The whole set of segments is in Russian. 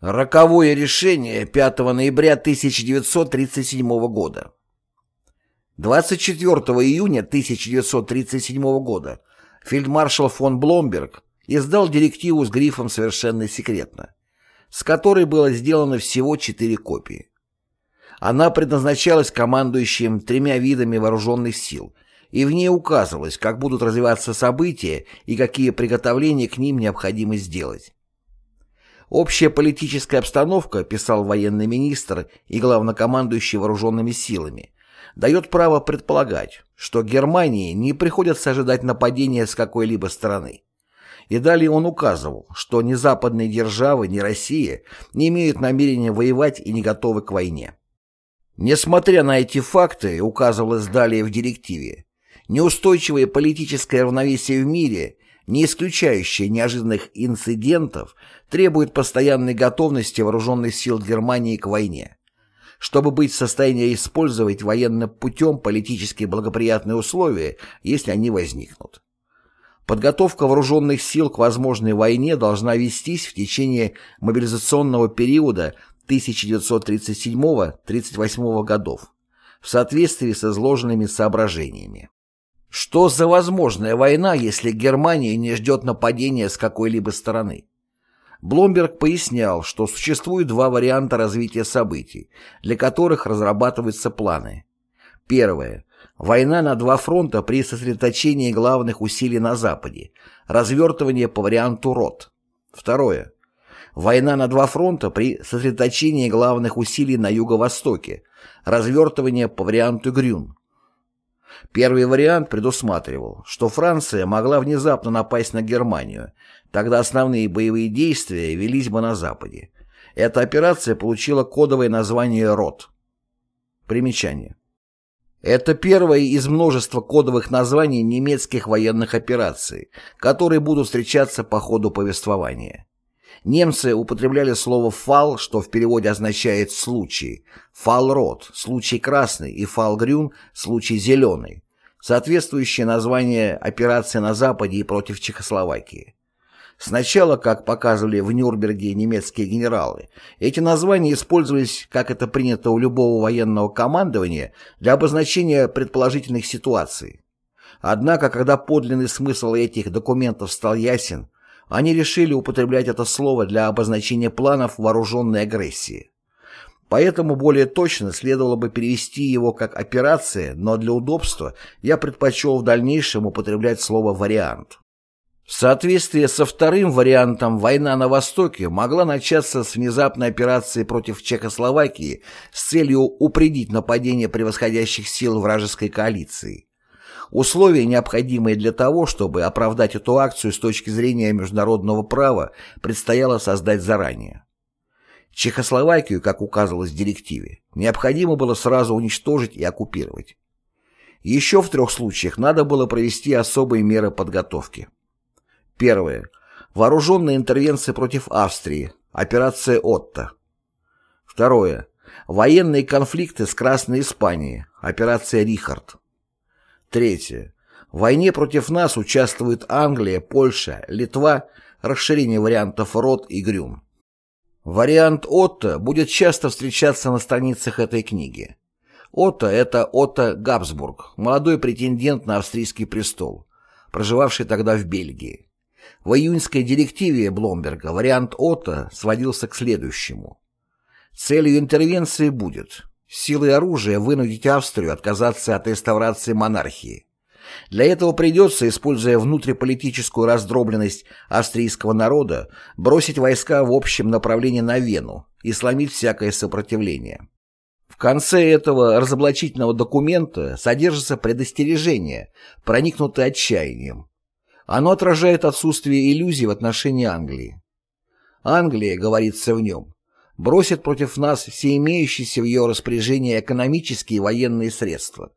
Роковое решение 5 ноября 1937 года. 24 июня 1937 года фельдмаршал фон Бломберг издал директиву с грифом «Совершенно секретно», с которой было сделано всего четыре копии. Она предназначалась командующим тремя видами вооруженных сил, и в ней указывалось, как будут развиваться события и какие приготовления к ним необходимо сделать. Общая политическая обстановка, писал военный министр и главнокомандующий вооруженными силами, дает право предполагать, что Германии не приходится ожидать нападения с какой-либо стороны. И далее он указывал, что ни западные державы, ни Россия не имеют намерения воевать и не готовы к войне. Несмотря на эти факты, указывалось далее в директиве, неустойчивое политическое равновесие в мире не исключающая неожиданных инцидентов, требует постоянной готовности вооруженных сил Германии к войне. Чтобы быть в состоянии использовать военным путем политически благоприятные условия, если они возникнут. Подготовка вооруженных сил к возможной войне должна вестись в течение мобилизационного периода 1937-38 годов в соответствии с изложенными соображениями. Что за возможная война, если Германия не ждет нападения с какой-либо стороны? Бломберг пояснял, что существует два варианта развития событий, для которых разрабатываются планы. Первое. Война на два фронта при сосредоточении главных усилий на Западе, развертывание по варианту РОТ. Второе. Война на два фронта при сосредоточении главных усилий на Юго-Востоке, развертывание по варианту Грюн. Первый вариант предусматривал, что Франция могла внезапно напасть на Германию, тогда основные боевые действия велись бы на Западе. Эта операция получила кодовое название «РОТ». Примечание. Это первое из множества кодовых названий немецких военных операций, которые будут встречаться по ходу повествования. Немцы употребляли слово «фал», что в переводе означает «случай», «фалрот» — «случай красный» и «фалгрюн» — «случай зеленый», соответствующее название операции на Западе и против Чехословакии. Сначала, как показывали в Нюрнберге немецкие генералы, эти названия использовались, как это принято у любого военного командования, для обозначения предположительных ситуаций. Однако, когда подлинный смысл этих документов стал ясен, они решили употреблять это слово для обозначения планов вооруженной агрессии. Поэтому более точно следовало бы перевести его как «операция», но для удобства я предпочел в дальнейшем употреблять слово «вариант». В соответствии со вторым вариантом война на Востоке могла начаться с внезапной операции против Чехословакии с целью упредить нападение превосходящих сил вражеской коалиции. Условия, необходимые для того, чтобы оправдать эту акцию с точки зрения международного права, предстояло создать заранее. Чехословакию, как указывалось в директиве, необходимо было сразу уничтожить и оккупировать. Еще в трех случаях надо было провести особые меры подготовки. Первое. Вооруженная интервенция против Австрии, операция «Отто». Второе. Военные конфликты с Красной Испанией, операция «Рихард». Третье. В войне против нас участвуют Англия, Польша, Литва, расширение вариантов Рот и Грюм. Вариант Отто будет часто встречаться на страницах этой книги. Отто – это Отто Габсбург, молодой претендент на австрийский престол, проживавший тогда в Бельгии. В июньской директиве Бломберга вариант Отто сводился к следующему. Целью интервенции будет силой оружия вынудить Австрию отказаться от реставрации монархии. Для этого придется, используя внутриполитическую раздробленность австрийского народа, бросить войска в общем направлении на Вену и сломить всякое сопротивление. В конце этого разоблачительного документа содержится предостережение, проникнутое отчаянием. Оно отражает отсутствие иллюзий в отношении Англии. Англия, говорится в нем, бросит против нас все имеющиеся в ее распоряжении экономические и военные средства.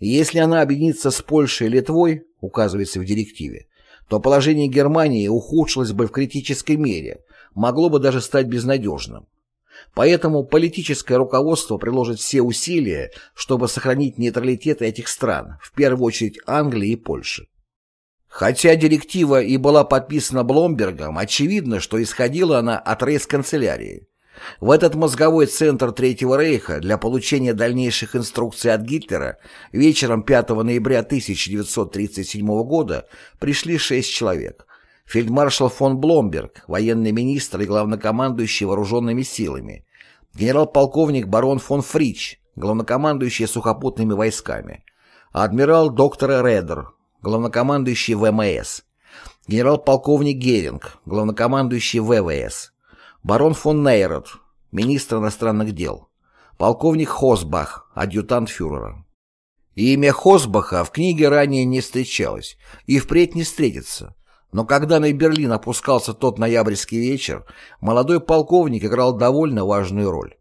если она объединится с Польшей и Литвой, указывается в директиве, то положение Германии ухудшилось бы в критической мере, могло бы даже стать безнадежным. Поэтому политическое руководство приложит все усилия, чтобы сохранить нейтралитет этих стран, в первую очередь Англии и Польши. Хотя директива и была подписана Бломбергом, очевидно, что исходила она от рейс-канцелярии. В этот мозговой центр Третьего Рейха для получения дальнейших инструкций от Гитлера вечером 5 ноября 1937 года пришли шесть человек. Фельдмаршал фон Бломберг, военный министр и главнокомандующий вооруженными силами, генерал-полковник барон фон Фрич, главнокомандующий сухопутными войсками, адмирал доктор Редер, главнокомандующий ВМС, генерал-полковник Геринг, главнокомандующий ВВС, барон фон Нейрот, министр иностранных дел, полковник Хосбах, адъютант фюрера. Имя Хосбаха в книге ранее не встречалось и впредь не встретится, но когда на Берлин опускался тот ноябрьский вечер, молодой полковник играл довольно важную роль.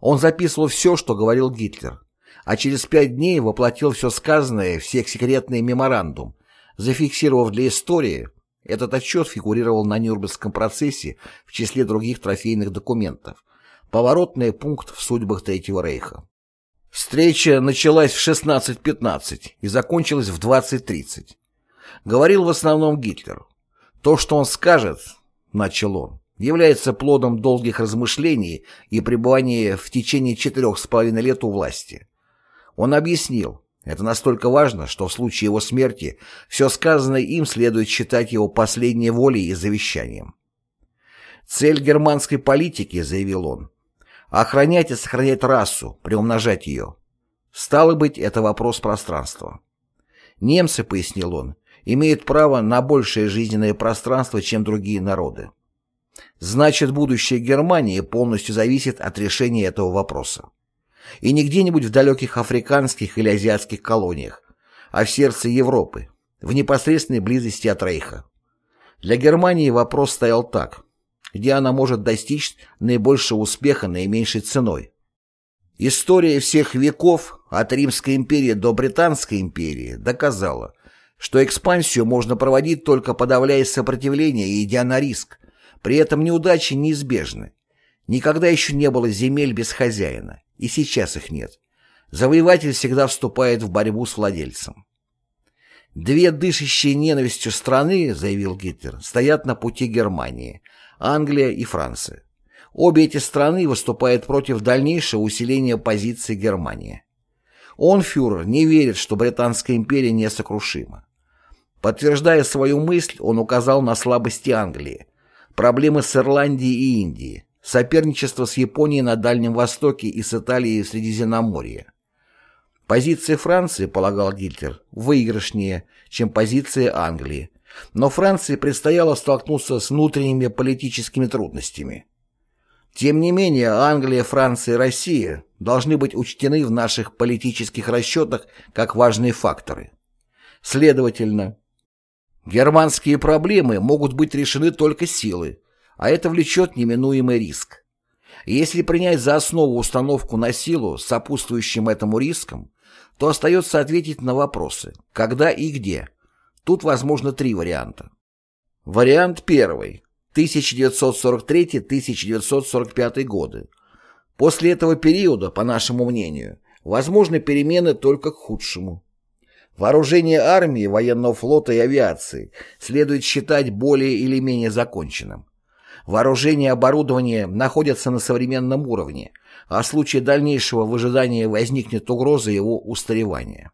Он записывал все, что говорил Гитлер, а через пять дней воплотил все сказанное в секретный меморандум, зафиксировав для истории, этот отчет фигурировал на Нюрнбергском процессе в числе других трофейных документов, поворотный пункт в судьбах Третьего Рейха. Встреча началась в 16.15 и закончилась в 20.30. Говорил в основном Гитлер. То, что он скажет, начал он, является плодом долгих размышлений и пребывания в течение четырех с половиной лет у власти. Он объяснил, это настолько важно, что в случае его смерти все сказанное им следует считать его последней волей и завещанием. Цель германской политики, заявил он, охранять и сохранять расу, приумножать ее. Стало быть, это вопрос пространства. Немцы, пояснил он, имеют право на большее жизненное пространство, чем другие народы. Значит, будущее Германии полностью зависит от решения этого вопроса. И не где-нибудь в далеких африканских или азиатских колониях, а в сердце Европы, в непосредственной близости от Рейха. Для Германии вопрос стоял так, где она может достичь наибольшего успеха наименьшей ценой. История всех веков, от Римской империи до Британской империи, доказала, что экспансию можно проводить только подавляя сопротивление и идя на риск. При этом неудачи неизбежны. Никогда еще не было земель без хозяина, и сейчас их нет. Завоеватель всегда вступает в борьбу с владельцем. Две дышащие ненавистью страны, заявил Гитлер, стоят на пути Германии – Англия и Франция. Обе эти страны выступают против дальнейшего усиления позиции Германии. Он, фюрер, не верит, что Британская империя несокрушима. Подтверждая свою мысль, он указал на слабости Англии, проблемы с Ирландией и Индией, соперничество с Японией на Дальнем Востоке и с Италией в Средиземноморье. Позиция Франции, полагал Гитлер, выигрышнее, чем позиция Англии, но Франции предстояло столкнуться с внутренними политическими трудностями. Тем не менее, Англия, Франция и Россия должны быть учтены в наших политических расчетах как важные факторы. Следовательно, Германские проблемы могут быть решены только силой, а это влечет неминуемый риск. Если принять за основу установку на силу сопутствующим этому риском, то остается ответить на вопросы «когда и где?». Тут возможно три варианта. Вариант первый. 1943-1945 годы. После этого периода, по нашему мнению, возможны перемены только к худшему. Вооружение армии, военного флота и авиации следует считать более или менее законченным. Вооружение и оборудование находятся на современном уровне, а в случае дальнейшего выжидания возникнет угроза его устаревания.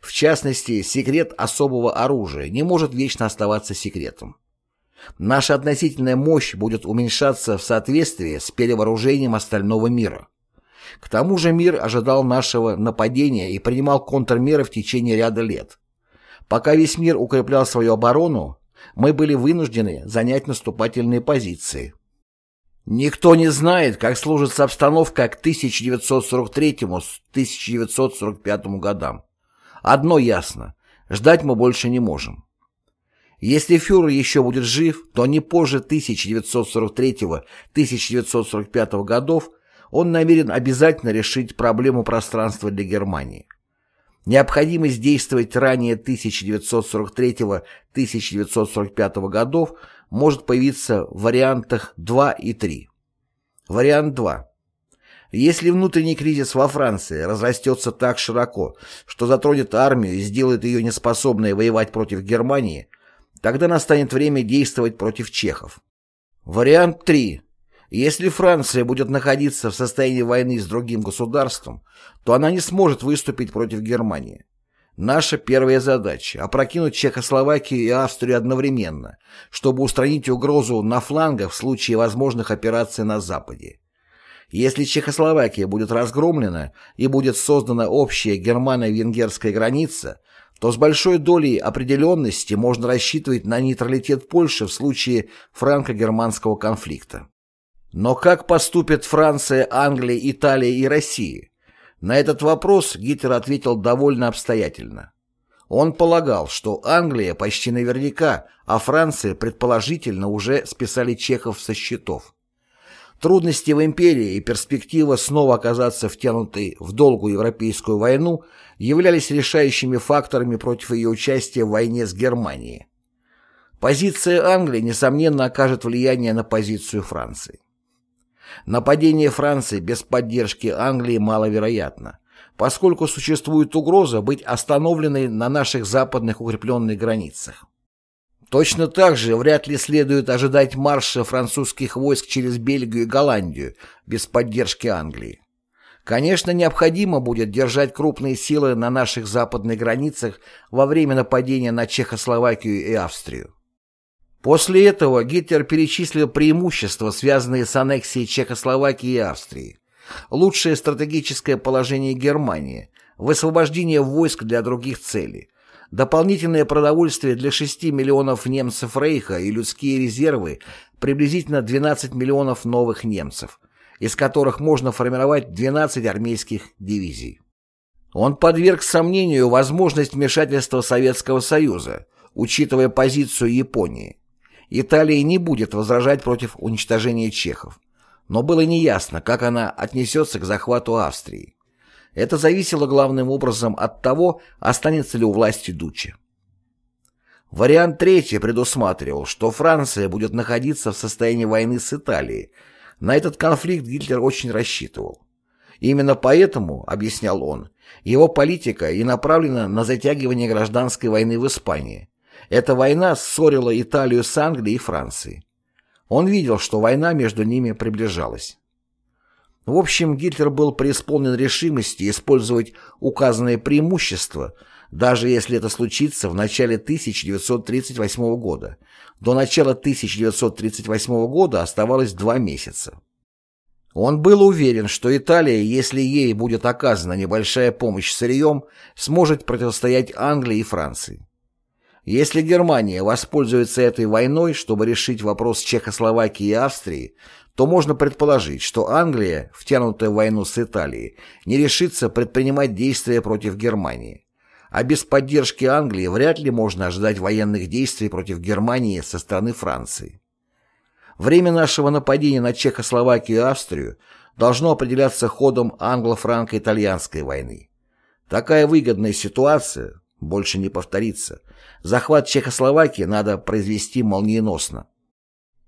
В частности, секрет особого оружия не может вечно оставаться секретом. Наша относительная мощь будет уменьшаться в соответствии с перевооружением остального мира. К тому же мир ожидал нашего нападения и принимал контрмеры в течение ряда лет. Пока весь мир укреплял свою оборону, мы были вынуждены занять наступательные позиции. Никто не знает, как сложится обстановка к 1943-1945 годам. Одно ясно – ждать мы больше не можем. Если фюрер еще будет жив, то не позже 1943-1945 годов он намерен обязательно решить проблему пространства для Германии. Необходимость действовать ранее 1943-1945 годов может появиться в вариантах 2 и 3. Вариант 2. Если внутренний кризис во Франции разрастется так широко, что затронет армию и сделает ее неспособной воевать против Германии, тогда настанет время действовать против чехов. Вариант 3. Если Франция будет находиться в состоянии войны с другим государством, то она не сможет выступить против Германии. Наша первая задача – опрокинуть Чехословакию и Австрию одновременно, чтобы устранить угрозу на флангах в случае возможных операций на Западе. Если Чехословакия будет разгромлена и будет создана общая германо-венгерская граница, то с большой долей определенности можно рассчитывать на нейтралитет Польши в случае франко-германского конфликта. Но как поступят Франция, Англия, Италия и Россия? На этот вопрос Гитлер ответил довольно обстоятельно. Он полагал, что Англия почти наверняка, а Франция предположительно уже списали чехов со счетов. Трудности в империи и перспектива снова оказаться втянутой в долгую европейскую войну являлись решающими факторами против ее участия в войне с Германией. Позиция Англии, несомненно, окажет влияние на позицию Франции. Нападение Франции без поддержки Англии маловероятно, поскольку существует угроза быть остановленной на наших западных укрепленных границах. Точно так же вряд ли следует ожидать марша французских войск через Бельгию и Голландию без поддержки Англии. Конечно, необходимо будет держать крупные силы на наших западных границах во время нападения на Чехословакию и Австрию. После этого Гитлер перечислил преимущества, связанные с аннексией Чехословакии и Австрии, лучшее стратегическое положение Германии, высвобождение войск для других целей, дополнительное продовольствие для 6 миллионов немцев Рейха и людские резервы приблизительно 12 миллионов новых немцев, из которых можно формировать 12 армейских дивизий. Он подверг сомнению возможность вмешательства Советского Союза, учитывая позицию Японии. Италия не будет возражать против уничтожения чехов, но было неясно, как она отнесется к захвату Австрии. Это зависело главным образом от того, останется ли у власти Дуччи. Вариант третий предусматривал, что Франция будет находиться в состоянии войны с Италией. На этот конфликт Гитлер очень рассчитывал. Именно поэтому, объяснял он, его политика и направлена на затягивание гражданской войны в Испании, эта война ссорила Италию с Англией и Францией. Он видел, что война между ними приближалась. В общем, Гитлер был преисполнен решимости использовать указанные преимущества, даже если это случится в начале 1938 года. До начала 1938 года оставалось два месяца. Он был уверен, что Италия, если ей будет оказана небольшая помощь сырьем, сможет противостоять Англии и Франции. Если Германия воспользуется этой войной, чтобы решить вопрос Чехословакии и Австрии, то можно предположить, что Англия, втянутая в войну с Италией, не решится предпринимать действия против Германии. А без поддержки Англии вряд ли можно ожидать военных действий против Германии со стороны Франции. Время нашего нападения на Чехословакию и Австрию должно определяться ходом англо-франко-итальянской войны. Такая выгодная ситуация больше не повторится – Захват Чехословакии надо произвести молниеносно.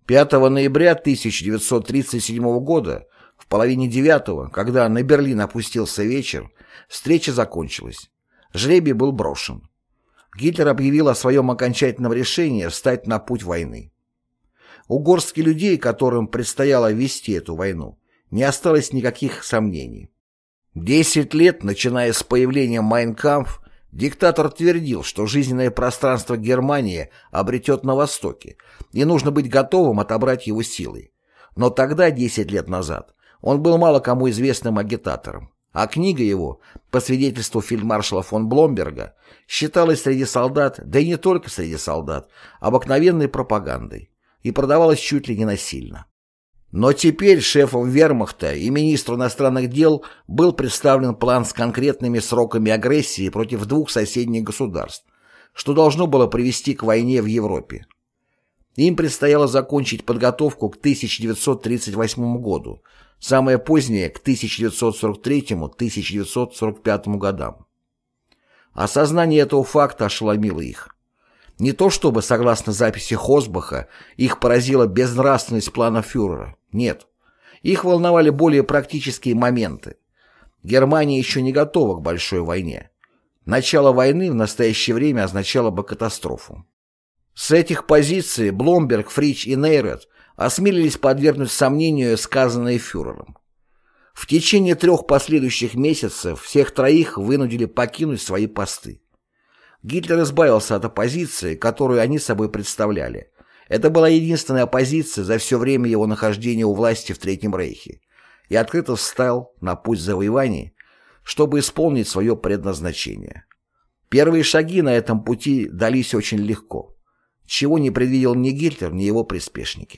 5 ноября 1937 года, в половине девятого, когда на Берлин опустился вечер, встреча закончилась. Жребий был брошен. Гитлер объявил о своем окончательном решении встать на путь войны. У горстки людей, которым предстояло вести эту войну, не осталось никаких сомнений. Десять лет, начиная с появления Майнкамф, Диктатор твердил, что жизненное пространство Германии обретет на Востоке, и нужно быть готовым отобрать его силой. Но тогда, 10 лет назад, он был мало кому известным агитатором, а книга его, по свидетельству фельдмаршала фон Бломберга, считалась среди солдат, да и не только среди солдат, обыкновенной пропагандой и продавалась чуть ли не насильно. Но теперь шефом вермахта и министру иностранных дел был представлен план с конкретными сроками агрессии против двух соседних государств, что должно было привести к войне в Европе. Им предстояло закончить подготовку к 1938 году, самое позднее к 1943-1945 годам. Осознание этого факта ошеломило их. Не то чтобы, согласно записи Хосбаха, их поразила безнравственность плана фюрера. Нет. Их волновали более практические моменты. Германия еще не готова к большой войне. Начало войны в настоящее время означало бы катастрофу. С этих позиций Бломберг, Фрич и Нейрет осмелились подвергнуть сомнению сказанное фюрером. В течение трех последующих месяцев всех троих вынудили покинуть свои посты. Гитлер избавился от оппозиции, которую они собой представляли. Это была единственная оппозиция за все время его нахождения у власти в Третьем Рейхе и открыто встал на путь завоеваний, чтобы исполнить свое предназначение. Первые шаги на этом пути дались очень легко, чего не предвидел ни Гитлер, ни его приспешники.